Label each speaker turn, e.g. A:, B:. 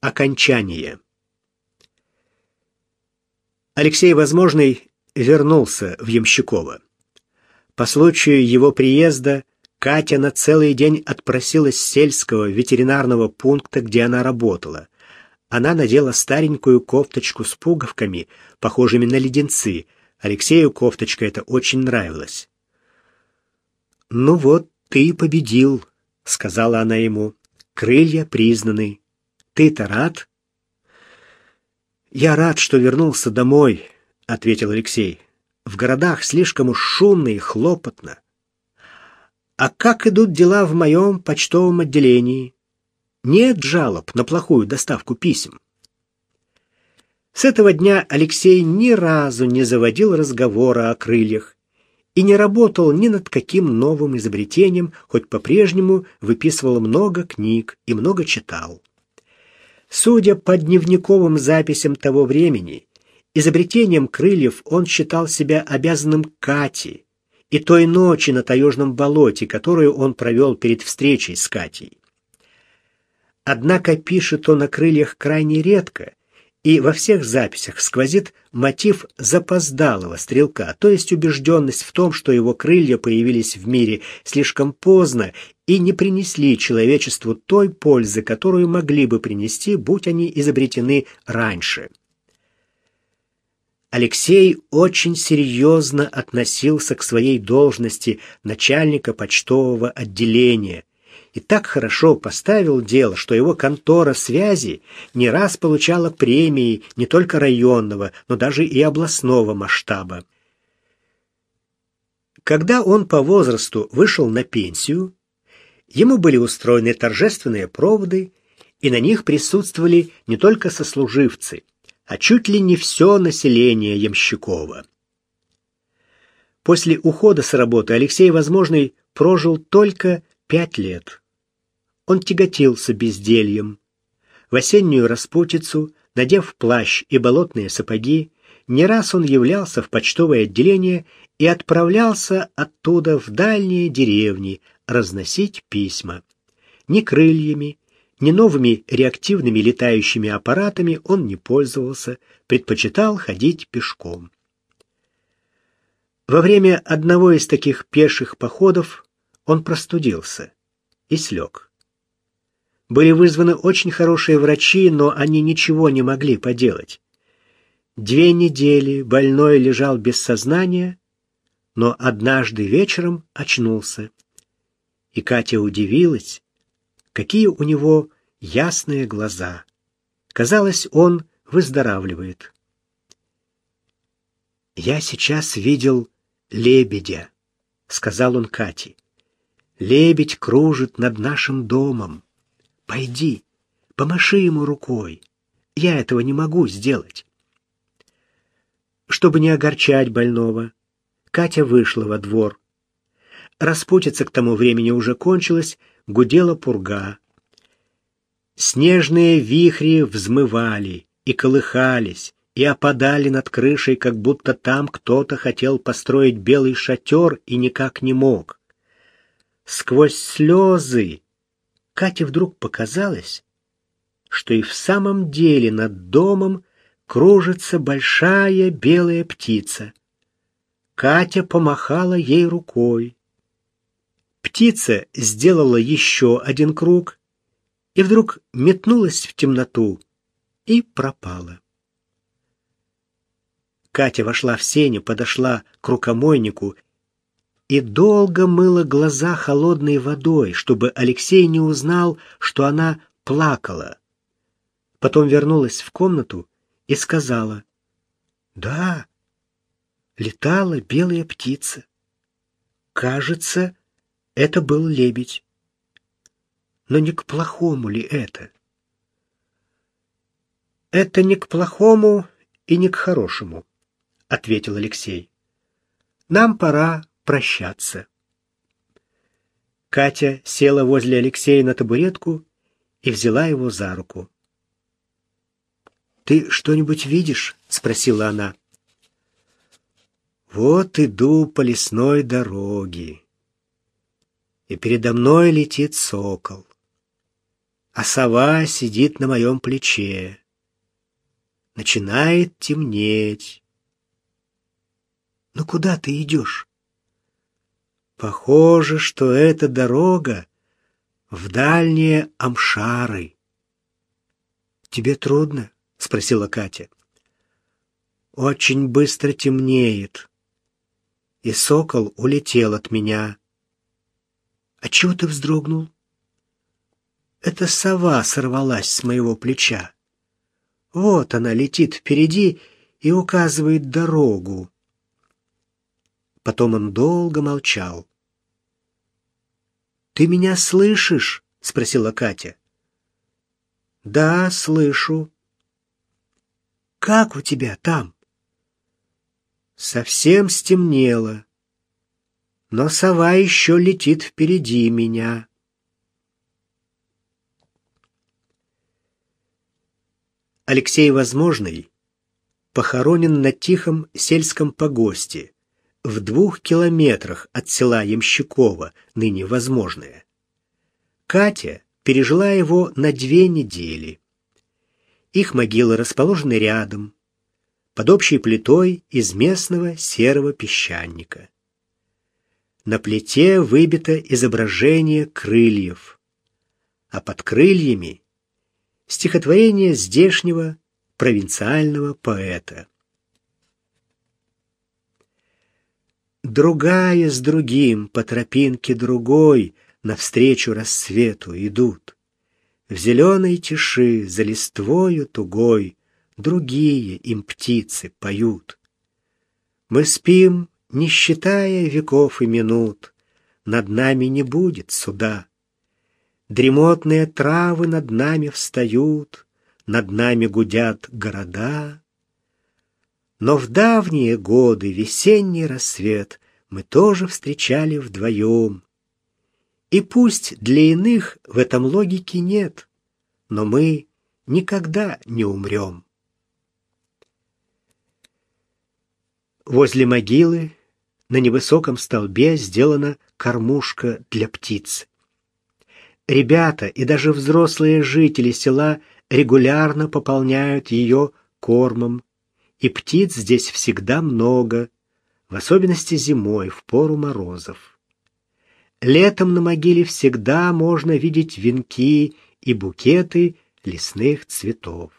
A: Окончание. Алексей Возможный вернулся в Ямщиково. По случаю его приезда Катя на целый день отпросилась с сельского ветеринарного пункта, где она работала. Она надела старенькую кофточку с пуговками, похожими на леденцы. Алексею кофточка эта очень нравилась. «Ну вот, ты победил», — сказала она ему. «Крылья признаны. Ты-то рад?» «Я рад, что вернулся домой», — ответил Алексей. «В городах слишком уж шумно и хлопотно. А как идут дела в моем почтовом отделении? Нет жалоб на плохую доставку писем. С этого дня Алексей ни разу не заводил разговора о крыльях и не работал ни над каким новым изобретением, хоть по-прежнему выписывал много книг и много читал. Судя по дневниковым записям того времени, изобретением крыльев он считал себя обязанным Кате, и той ночи на таежном болоте, которую он провел перед встречей с Катей. Однако пишет он о крыльях крайне редко, и во всех записях сквозит мотив запоздалого стрелка, то есть убежденность в том, что его крылья появились в мире слишком поздно и не принесли человечеству той пользы, которую могли бы принести, будь они изобретены раньше. Алексей очень серьезно относился к своей должности начальника почтового отделения и так хорошо поставил дело, что его контора связи не раз получала премии не только районного, но даже и областного масштаба. Когда он по возрасту вышел на пенсию, ему были устроены торжественные проводы, и на них присутствовали не только сослуживцы – а чуть ли не все население Ямщикова. После ухода с работы Алексей Возможный прожил только пять лет. Он тяготился бездельем. В осеннюю распутицу, надев плащ и болотные сапоги, не раз он являлся в почтовое отделение и отправлялся оттуда в дальние деревни разносить письма. Ни крыльями, ни новыми реактивными летающими аппаратами он не пользовался, предпочитал ходить пешком. Во время одного из таких пеших походов он простудился и слег. Были вызваны очень хорошие врачи, но они ничего не могли поделать. Две недели больной лежал без сознания, но однажды вечером очнулся. И Катя удивилась, Какие у него ясные глаза. Казалось, он выздоравливает. «Я сейчас видел лебедя», — сказал он Кате. «Лебедь кружит над нашим домом. Пойди, помаши ему рукой. Я этого не могу сделать». Чтобы не огорчать больного, Катя вышла во двор. Распутица к тому времени уже кончилась, гудела пурга. Снежные вихри взмывали и колыхались, и опадали над крышей, как будто там кто-то хотел построить белый шатер и никак не мог. Сквозь слезы Кате вдруг показалось, что и в самом деле над домом кружится большая белая птица. Катя помахала ей рукой. Птица сделала еще один круг и вдруг метнулась в темноту и пропала. Катя вошла в сеню, подошла к рукомойнику и долго мыла глаза холодной водой, чтобы Алексей не узнал, что она плакала. Потом вернулась в комнату и сказала, «Да, летала белая птица. Кажется, это был лебедь. Но не к плохому ли это? Это не к плохому и не к хорошему, ответил Алексей. Нам пора прощаться. Катя села возле Алексея на табуретку и взяла его за руку. «Ты что-нибудь видишь?» — спросила она. «Вот иду по лесной дороге и передо мной летит сокол. а сова сидит на моем плече. Начинает темнеть. Ну куда ты идешь? Похоже, что эта дорога в дальние Амшары. Тебе трудно? спросила Катя. Очень быстро темнеет. И сокол улетел от меня. А чего ты вздрогнул? Эта сова сорвалась с моего плеча. Вот она летит впереди и указывает дорогу. Потом он долго молчал. «Ты меня слышишь?» — спросила Катя. «Да, слышу». «Как у тебя там?» Совсем стемнело, но сова еще летит впереди меня. Алексей Возможный похоронен на тихом сельском погосте в двух километрах от села Ямщикова, ныне Возможное. Катя пережила его на две недели. Их могилы расположены рядом, под общей плитой из местного серого песчаника. На плите выбито изображение крыльев, а под крыльями стихотворение здешнего провинциального поэта. Другая с другим по тропинке другой навстречу рассвету идут. В зеленой тиши за листвою тугой другие им птицы поют. Мы спим, не считая веков и минут, над нами не будет суда. Дремотные травы над нами встают, над нами гудят города. Но в давние годы весенний рассвет мы тоже встречали вдвоем. И пусть для иных в этом логики нет, но мы никогда не умрем. Возле могилы на невысоком столбе сделана кормушка для птиц. Ребята и даже взрослые жители села регулярно пополняют ее кормом, и птиц здесь всегда много, в особенности зимой, в пору морозов. Летом на могиле всегда можно видеть венки и букеты лесных цветов.